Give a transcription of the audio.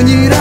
뿐이라.